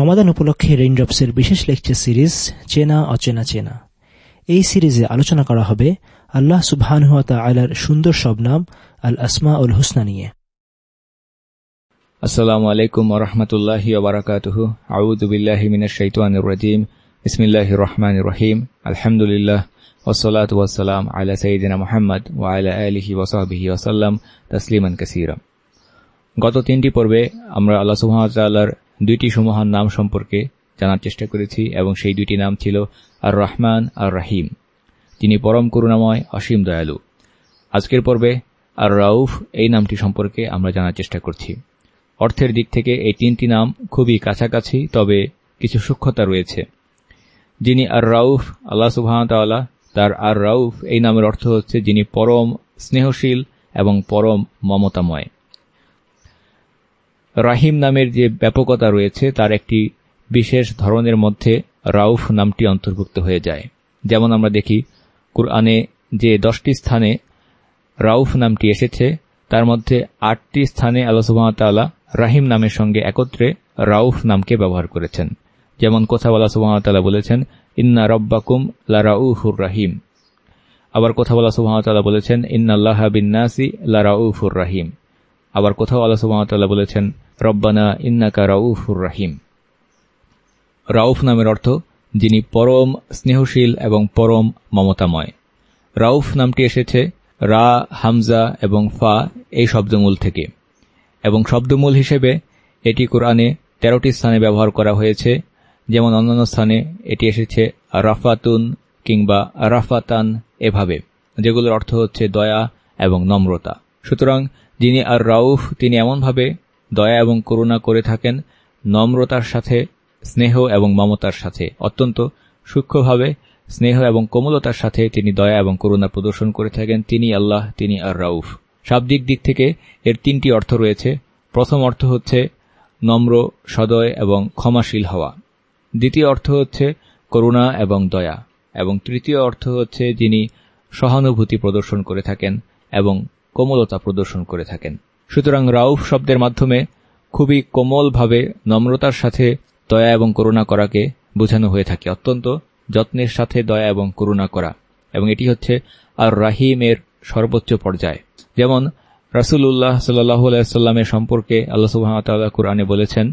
রমাদান উপলক্ষে রেইনড্রপসের বিশেষ lecture series চেনা, অচেনা, চেনা। এই সিরিজে আলোচনা করা হবে আল্লাহ সুবহানুয়াতা আলার সুন্দর সব নাম আল আসমা উল হুসনা নিয়ে। আসসালামু আলাইকুম ওরহমতুল্লাহি ওবরাকাতুহু আউদুবিল্লাহি মিনাশ শাইতানির রাজিম। বিসমিল্লাহির রহমানির রহিম। আলহামদুলিল্লাহ ওসলাত ওয়াসালাম আলা সাইয়্যিদিনা মুহাম্মদ ওয়া আলা আলিহি ওয়া সাহবিহি ওয়াসাল্লাম তাসলিমান কাসীরা। গত তিনটি পর্বে আমরা আল্লাহ সুবহানাহু ওয়া তাআলার দুইটি সমহান নাম সম্পর্কে জানার চেষ্টা করেছি এবং সেই দুইটি নাম ছিল আর রহমান আর রাহিম তিনি পরম করুণাময়, অসীম দয়ালু। আজকের পর্বে আর রাউফ এই নামটি সম্পর্কে আমরা জানার চেষ্টা করছি। অর্থের দিক থেকে এই তিনটি নাম খুবই কাছাকাছি, তবে কিছু সূক্ষ্মতা রয়েছে। যিনি আর রাউফ আল্লাহ সুবাহতাল্লাহ তার আর রাউফ এই নামের অর্থ হচ্ছে যিনি পরম স্নেহশীল এবং পরম মমতাময়। রাহিম নামের যে ব্যাপকতা রয়েছে, তার একটি বিশেষ ধরনের মধ্যে রাউফ নামটি অন্তর্ভুক্ত হয়ে যায়। যেমন আমরা দেখি, কুরআনে যে দশটি স্থানে রাউফ নামটি এসেছে, তার মধ্যে আটটি স্থানে আল্লাহ রাহিম নামের সঙ্গে একত্রে রাউফ নামকে ব্যবহার করেছেন। যেমন কোথাও আল্লাহ বলেছেন, ইন্না রব্বাকুম লারাউফুর রাহিম। আবার কোথাও আল্লাহ সুবাহতাল্লাহ বলেছেন, ইন্নাল্লাহ বিন্নাসি লারাউফুর রাহিম। আবার কোথাও আল্লাহ সুবাহতাল্লাহ বলেছেন রব্বানা ইন্নাকা রাউফুর রাহিম। রাউফ নামের অর্থ, যিনি পরম স্নেহশীল এবং পরম মমতাময়। রাউফ নামটি এসেছে রা, হামজা এবং ফা এই শব্দমূল থেকে। এবং শব্দমূল হিসেবে এটি কোরআনে তেরোটি স্থানে ব্যবহার করা হয়েছে। যেমন অন্যান্য স্থানে এটি এসেছে রাফাতুন কিংবা রাফাতান এভাবে, যেগুলোর অর্থ হচ্ছে দয়া এবং নম্রতা। সুতরাং যিনি আর রাউফ, তিনি এমনভাবে দয়া এবং করুণা করে থাকেন, নম্রতার সাথে, স্নেহ এবং মমতার সাথে। অত্যন্ত সূক্ষ্মভাবে স্নেহ এবং কোমলতার সাথে তিনি দয়া এবং করুণা প্রদর্শন করে থাকেন। তিনি আল্লাহ, তিনি আর রাউফ। শাব্দিক দিক থেকে এর তিনটি অর্থ রয়েছে। প্রথম অর্থ হচ্ছে নম্র, সদয় এবং ক্ষমাশীল হওয়া। দ্বিতীয় অর্থ হচ্ছে করুণা এবং দয়া। এবং তৃতীয় অর্থ হচ্ছে যিনি সহানুভূতি প্রদর্শন করে থাকেন এবং কোমলতা প্রদর্শন করে থাকেন। সুতরাং রাউফ শব্দের মাধ্যমে খুবই কোমলভাবে নম্রতার সাথে দয়া এবং করুণা করাকে বোঝানো হয়ে থাকে। অত্যন্ত যত্নের সাথে দয়া এবং করুণা করা। এবং এটি হচ্ছে আর রাহিমের সর্বোচ্চ পর্যায়। যেমন রাসুল উল্লাহ সাল্লাহ সাল্লামের সম্পর্কে আল্লাহ সুহামতাল্লাহ কুরআনে বলেছেন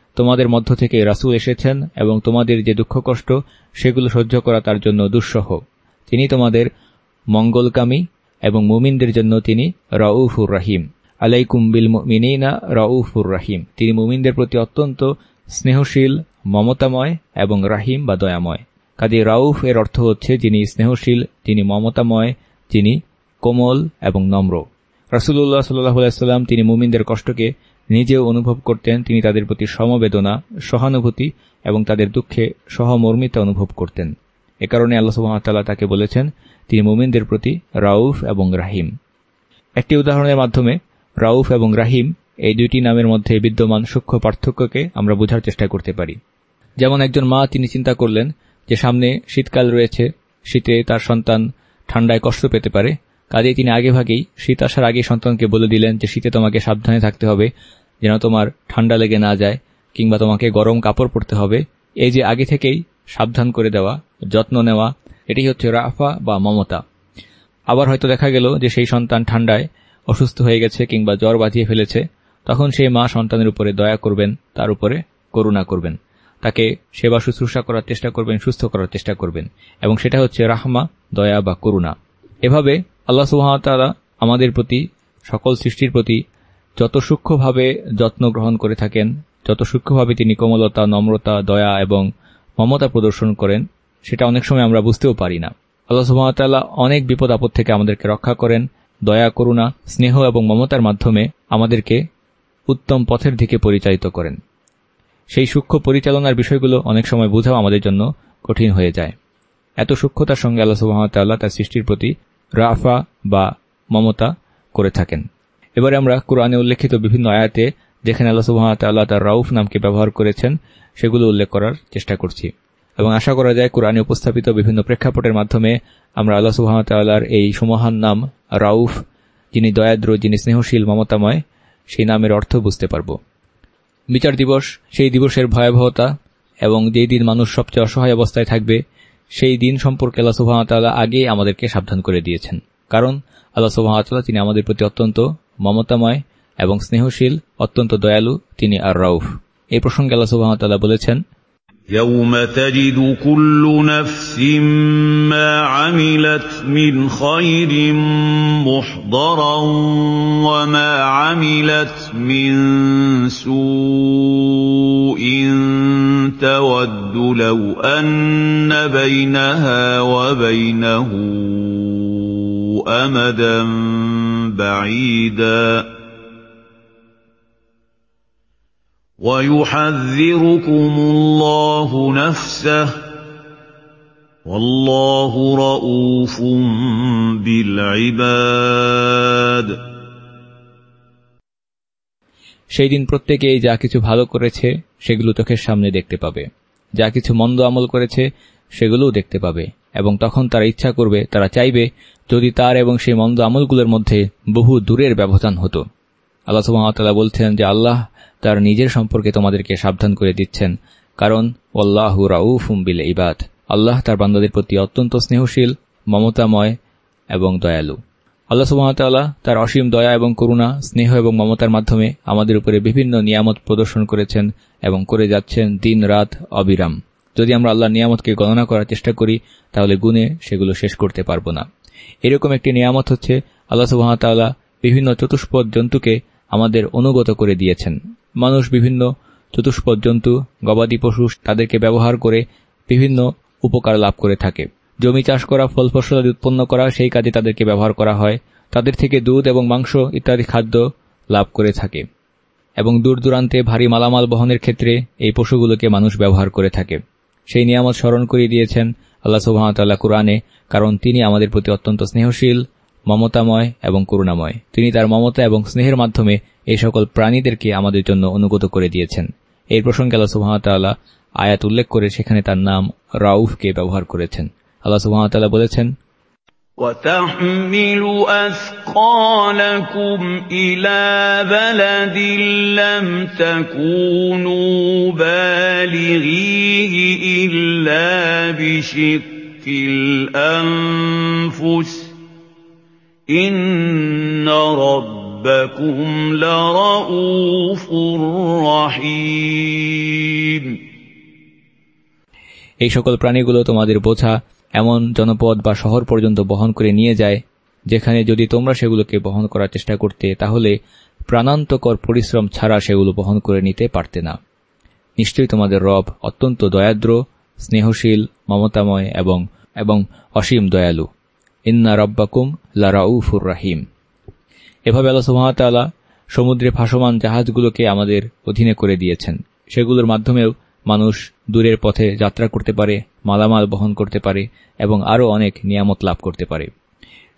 তোমাদের মধ্য থেকে রাসুল এসেছেন এবং তোমাদের যে দুঃখ কষ্ট, সেগুলো সহ্য করা তার জন্য দুঃসহ। তিনি তোমাদের মঙ্গলকামী এবং মুমিনদের জন্য তিনি রাউফুর রাহিম। আলাইকুম বিল মিনা রাউফুর রাহিম। তিনি মুমিনদের প্রতি অত্যন্ত স্নেহশীল, মমতাময় এবং রাহিম বা দয়াময়। কাজে রাউফ এর অর্থ হচ্ছে যিনি স্নেহশীল তিনি মমতাময়, যিনি কোমল এবং নম্র। রাসুল্লাহ সাল্লাহ সাল্লাম তিনি মুমিনদের কষ্টকে নিজেও অনুভব করতেন তিনি তাদের প্রতি সমবেদনা, সহানুভূতি এবং তাদের দুঃখে সহমর্মিতা অনুভব করতেন। এ কারণে আল্লাহ সুহামতাল্লাহ তাকে বলেছেন, তিনি মুমিনদের প্রতি রাউফ এবং রাহিম। একটি উদাহরণের মাধ্যমে, রাউফ এবং রাহিম এই দুইটি নামের মধ্যে বিদ্যমান সূক্ষ্ম পার্থক্যকে আমরা বোঝার চেষ্টা করতে পারি। যেমন একজন মা, তিনি চিন্তা করলেন যে সামনে শীতকাল রয়েছে, শীতে তার সন্তান ঠান্ডায় কষ্ট পেতে পারে, কাজেই তিনি আগেভাগেই শীত আসার আগে সন্তানকে বলে দিলেন যে শীতে তোমাকে সাবধানে থাকতে হবে যেন তোমার ঠান্ডা লেগে না যায় কিংবা তোমাকে গরম কাপড় পরতে হবে, এই যে আগে থেকেই সাবধান করে দেওয়া, যত্ন নেওয়া, এটি হচ্ছে রাফা বা মমতা। আবার হয়তো দেখা গেল যে সেই সন্তান ঠান্ডায় অসুস্থ হয়ে গেছে কিংবা জ্বর বাঁধিয়ে ফেলেছে, তখন সেই মা সন্তানের উপরে দয়া করবেন, তার উপরে করুণা করবেন। তাকে সেবা শুশ্রূষা করার চেষ্টা করবেন, সুস্থ করার চেষ্টা করবেন, এবং সেটা হচ্ছে রাহমা, দয়া বা করুণা। এভাবে আল্লাহ সুহামতাল্লাহ আমাদের প্রতি, সকল সৃষ্টির প্রতি যত সূক্ষ্মভাবে যত্ন গ্রহণ করে থাকেন, যত সূক্ষ্মভাবে তিনি কোমলতা, নম্রতা, দয়া এবং মমতা প্রদর্শন করেন, সেটা অনেক সময় আমরা বুঝতেও পারি না। আল্লাহ সুহামতাল্লাহ অনেক বিপদ আপদ থেকে আমাদেরকে রক্ষা করেন। দয়া, করুণা, স্নেহ এবং মমতার মাধ্যমে আমাদেরকে উত্তম পথের দিকে পরিচালিত করেন। সেই সূক্ষ্ম পরিচালনার বিষয়গুলো অনেক সময় বোঝাও আমাদের জন্য কঠিন হয়ে যায়। এত সূক্ষ্মতার সঙ্গে আল্লাহ সুহামতাল্লাহ তার সৃষ্টির প্রতি রাফা বা মমতা করে থাকেন। এবারে আমরা কোরআনে উল্লেখিত বিভিন্ন আয়াতে যেখানে আল্লাহ সুহামতাল্লাহ তার রাউফ নামকে ব্যবহার করেছেন, সেগুলো উল্লেখ করার চেষ্টা করছি। এবং আশা করা যায় কোরআনে উপস্থাপিত বিভিন্ন প্রেক্ষাপটের মাধ্যমে আমরা আল্লাহ সুহামতাল্লাহর এই সুমহান নাম, রাউফ, যিনি দয়াদ্র, যিনি স্নেহশীল, মমতাময়, সেই নামের অর্থ বুঝতে পারব। বিচার দিবস, সেই দিবসের ভয়াবহতা এবং যেই দিন মানুষ সবচেয়ে অসহায় অবস্থায় থাকবে, সেই দিন সম্পর্কে আল্লাহ সুহামতাল্লাহ আগেই আমাদেরকে সাবধান করে দিয়েছেন। কারণ আল্লাহ সুহামতাল্লাহ তিনি আমাদের প্রতি অত্যন্ত মমতাময় এবং স্নেহশীল অত্যন্ত দয়ালু তিনি আর রাউফ এই প্রসঙ্গে আল্লাহ সুহামতাল্লাহ বলেছেন يوم تجد كل نفس ما عملت من خير محضرا وما عملت من سوء تود لو أن بينها وبينه أمدا بعيدا ويحذركم الله نفسه والله رؤوف بالعباد সেই দিন প্রত্যেকেই যা কিছু ভালো করেছে সেগুলো চোখের সামনে দেখতে পাবে যা কিছু মন্দ আমল করেছে সেগুলোও দেখতে পাবে এবং তখন তারা ইচ্ছা করবে তারা চাইবে যদি তার এবং সেই মন্দ আমলগুলোর মধ্যে বহু দূরের ব্যবধান হতো। আল্লাহ সুহামতাল্লাহ বলছেন যে আল্লাহ তার নিজের সম্পর্কে তোমাদেরকে সাবধান করে দিচ্ছেন, কারণ ওল্লাহ রাউফুম বিল ইবাদ। আল্লাহ তার বান্দাদের প্রতি অত্যন্ত স্নেহশীল, মমতাময় এবং দয়ালু। আল্লাহ সুহামতাল্লাহ তার অসীম দয়া এবং করুণা, স্নেহ এবং মমতার মাধ্যমে আমাদের উপরে বিভিন্ন নিয়ামত প্রদর্শন করেছেন এবং করে যাচ্ছেন দিন রাত অবিরাম। যদি আমরা আল্লাহ নিয়ামতকে গণনা করার চেষ্টা করি, তাহলে গুণে সেগুলো শেষ করতে পারব না। এরকম একটি নিয়ামত হচ্ছে, আল্লাহ সুহামতাল্লাহ বিভিন্ন চতুষ্পদ জন্তুকে আমাদের অনুগত করে দিয়েছেন। মানুষ বিভিন্ন চতুষ্পদ জন্তু, গবাদি পশু তাদেরকে ব্যবহার করে বিভিন্ন উপকার লাভ করে থাকে। জমি চাষ করা, ফল ফসল উৎপন্ন করা, সেই কাজে তাদেরকে ব্যবহার করা হয়। তাদের থেকে দুধ এবং মাংস ইত্যাদি খাদ্য লাভ করে থাকে। এবং দূর দূরান্তে ভারী মালামাল বহনের ক্ষেত্রে এই পশুগুলোকে মানুষ ব্যবহার করে থাকে। সেই নিয়ামত স্মরণ করিয়ে দিয়েছেন আল্লাহ সুবাহতাল্লাহ কোরআনে, কারণ তিনি আমাদের প্রতি অত্যন্ত স্নেহশীল, মমতাময় এবং করুণাময়। তিনি তার মমতা এবং স্নেহের মাধ্যমে এই সকল প্রাণীদেরকে আমাদের জন্য অনুগত করে দিয়েছেন। এই প্রসঙ্গে আল্লাহ সুহামতাল্লাহ আয়াত উল্লেখ করে সেখানে তার নাম রাউফকে ব্যবহার করেছেন। আল্লাহ সুহামতাল্লাহ বলেছেন وتحمل أثقالكم إلى بلد لم تكونوا بالغيه إلا بشق الأنفس إن ربكم لرؤوف رحيم এই সকল প্রাণীগুলো তোমাদের বোঝা এমন জনপদ বা শহর পর্যন্ত বহন করে নিয়ে যায়, যেখানে যদি তোমরা সেগুলোকে বহন করার চেষ্টা করতে, তাহলে প্রাণান্তকর পরিশ্রম ছাড়া সেগুলো বহন করে নিতে পারতে না। নিশ্চয়ই তোমাদের রব অত্যন্ত দয়াদ্র, স্নেহশীল, মমতাময় এবং এবং অসীম দয়ালু। ইন্না রব্বাকুম লারাউফুর রাহিম। এভাবে আল্লাহ সুহামতাল্লাহ সমুদ্রে ভাসমান জাহাজগুলোকে আমাদের অধীনে করে দিয়েছেন। সেগুলোর মাধ্যমেও মানুষ দূরের পথে যাত্রা করতে পারে মালামাল বহন করতে পারে এবং আরও অনেক নিয়ামত লাভ করতে পারে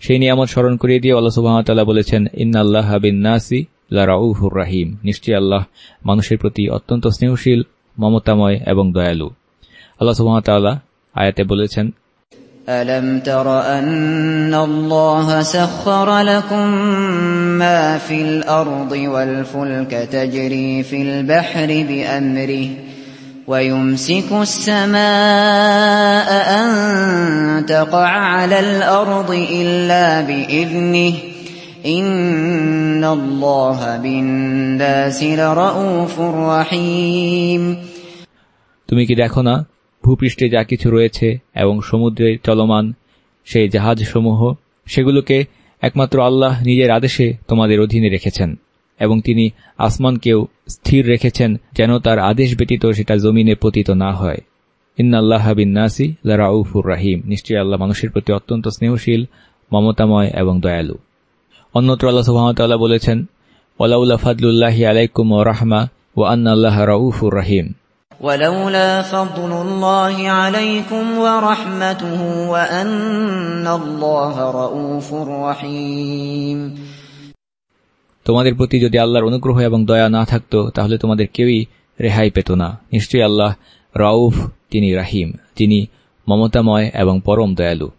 সেই নিয়ামত স্মরণ করিয়ে দিয়ে আল্লাহ সুবাহতাল্লাহ বলেছেন ইন্নাল্লাহ বিন নাসি লাউফুর রাহিম নিশ্চয়ই আল্লাহ মানুষের প্রতি অত্যন্ত স্নেহশীল মমতাময় এবং দয়ালু আল্লাহ সুবাহতাল্লাহ আয়াতে বলেছেন ألم تر أن الله سخر لكم ما في الأرض والفلك تجري في البحر بأمره ويمسك السماء أن تقع على الأرض إلا بإذنه إن الله بالناس لرؤوف رحيم তুমি কি দেখো না ভূপৃষ্ঠে যা কিছু রয়েছে এবং সমুদ্রে চলমান সেই জাহাজসমূহ সেগুলোকে একমাত্র আল্লাহ নিজের আদেশে তোমাদের অধীনে রেখেছেন এবং তিনি আসমানকেও স্থির রেখেছেন যেন তার আদেশ ব্যতীত সেটা জমিনে পতিত না হয় ইন্নাল্লাহ বিন নাসি লাউফুর রাহিম নিশ্চয়ই আল্লাহ মানুষের প্রতি অত্যন্ত স্নেহশীল মমতাময় এবং দয়ালু অন্যত্র আল্লাহ সুহামতাল্লাহ বলেছেন ওলাউল্লাহ ফাদুল্লাহি আলাইকুম ও রাহমা ও আন্না আল্লাহ রাউফুর রাহিম ولولا فضل الله عليكم ورحمته وأن الله رؤوف رحيم তোমাদের প্রতি যদি আল্লাহর অনুগ্রহ এবং দয়া না থাকতো, তাহলে তোমাদের কেউই রেহাই পেত না। নিশ্চয়ই আল্লাহ রাউফ, তিনি রাহিম তিনি মমতাময় এবং পরম দয়ালু।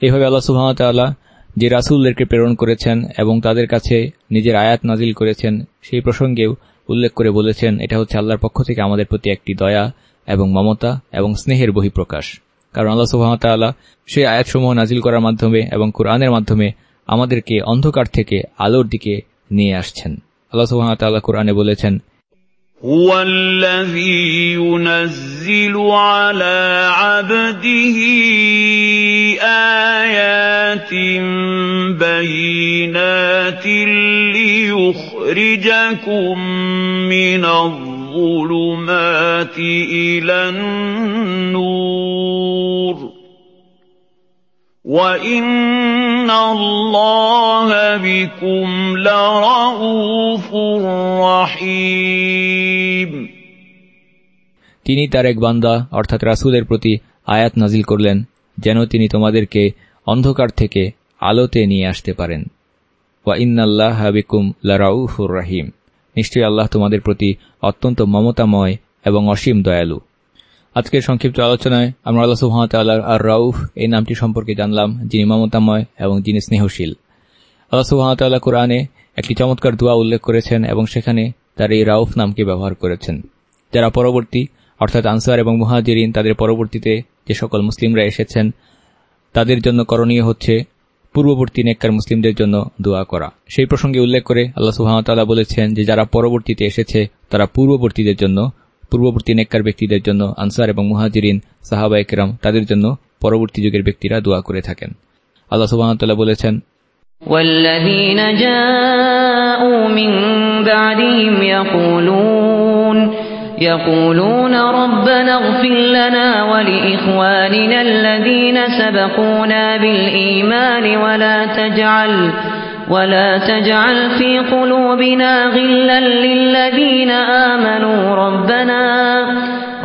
এইভাবে আল্লাহ সুহামতাল্লাহ যে রাসুলদেরকে প্রেরণ করেছেন এবং তাদের কাছে নিজের আয়াত নাজিল করেছেন, সেই প্রসঙ্গেও উল্লেখ করে বলেছেন, এটা হচ্ছে আল্লাহর পক্ষ থেকে আমাদের প্রতি একটি দয়া এবং মমতা এবং স্নেহের বহিঃপ্রকাশ। কারণ আল্লাহ সুহামতাল্লাহ সেই আয়াতসমূহ নাজিল করার মাধ্যমে এবং কোরআনের মাধ্যমে আমাদেরকে অন্ধকার থেকে আলোর দিকে নিয়ে আসছেন আল্লাহ সুহামতাল্লাহ কোরআনে বলেছেন هو الذي ينزل على عبده آيات بينات ليخرجكم من الظلمات إلى النور وَإِنَّ اللَّهَ بِكُمْ لَرَءُوفٌ رَحِيمٌ তিনি তার এক বান্দা অর্থাৎ রাসুলের প্রতি আয়াত নাজিল করলেন যেন তিনি তোমাদেরকে অন্ধকার থেকে আলোতে নিয়ে আসতে পারেন ওয়া ইন্নাল্লাহ হাবিকুম লারাউফুর রাহিম নিশ্চয়ই আল্লাহ তোমাদের প্রতি অত্যন্ত মমতাময় এবং অসীম দয়ালু আজকের সংক্ষিপ্ত আলোচনায় আমরা আল্লাহ সুহামতাল্লাহ আর রাউফ এই নামটি সম্পর্কে জানলাম, যিনি মমতাময় এবং যিনি স্নেহশীল। আল্লাহ সুহামতাল্লাহ কোরআনে একটি চমৎকার দোয়া উল্লেখ করেছেন এবং সেখানে তার এই রাউফ নামকে ব্যবহার করেছেন। যারা পরবর্তী, অর্থাৎ আনসার এবং মুহাজিরিন তাদের পরবর্তীতে যে সকল মুসলিমরা এসেছেন, তাদের জন্য করণীয় হচ্ছে পূর্ববর্তী নেককার মুসলিমদের জন্য দোয়া করা। সেই প্রসঙ্গে উল্লেখ করে আল্লাহ সুহামতাল্লাহ বলেছেন যে যারা পরবর্তীতে এসেছে, তারা পূর্ববর্তীদের জন্য পূর্ববর্তী নেককার ব্যক্তিদের জন্য আনসার এবং মুহাজিরিন সাহাবা একরাম তাদের জন্য পরবর্তী যুগের ব্যক্তিরা দোয়া করে থাকেন আল্লাহ সুবাহতাল্লাহ বলেছেন والذين جاءوا من بعدهم يقولون يقولون ربنا اغفر لنا ولإخواننا الذين سبقونا بالإيمان ولا تجعل ولا تجعل في قلوبنا غلا للذين آمنوا ربنا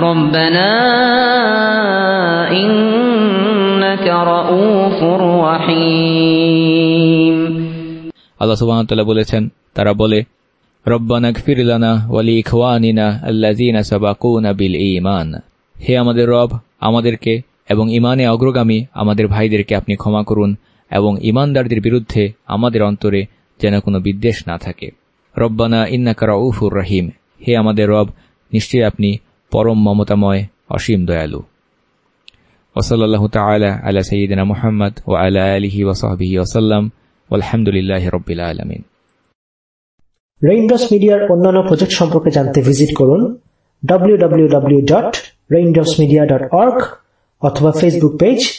ربنا إنك رؤوف رحيم আল্লাহ সুবহানাহু বলেছেন তারা বলে রব্বানা গফির লানা ওয়ালি ইখওয়ানিনা আল্লাযীনা সাবাকুনা বিল ঈমান হে আমাদের রব আমাদেরকে এবং ইমানে অগ্রগামী আমাদের ভাইদেরকে আপনি ক্ষমা করুন এবং ইমানদারদের বিরুদ্ধে আমাদের অন্তরে যেন কোনো বিদ্বেষ না থাকে। রব্বানা ইন্নাকা রাউফুর রহিম। হে আমাদের রব, নিশ্চয়ই আপনি পরম মমতাময়, অসীম দয়ালু। ওসলাল্লাহ তালা আলা সঈদিনা মোহাম্মদ ও আলা আলহি ওসহবিহি ওসাল্লাম আলহামদুলিল্লাহ রবিল আলমিন। রেইনড্রপস মিডিয়ার অন্যান্য প্রজেক্ট সম্পর্কে জানতে ভিজিট করুন www.raindropsmedia.org অথবা Facebook page